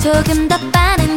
조금 더 빠른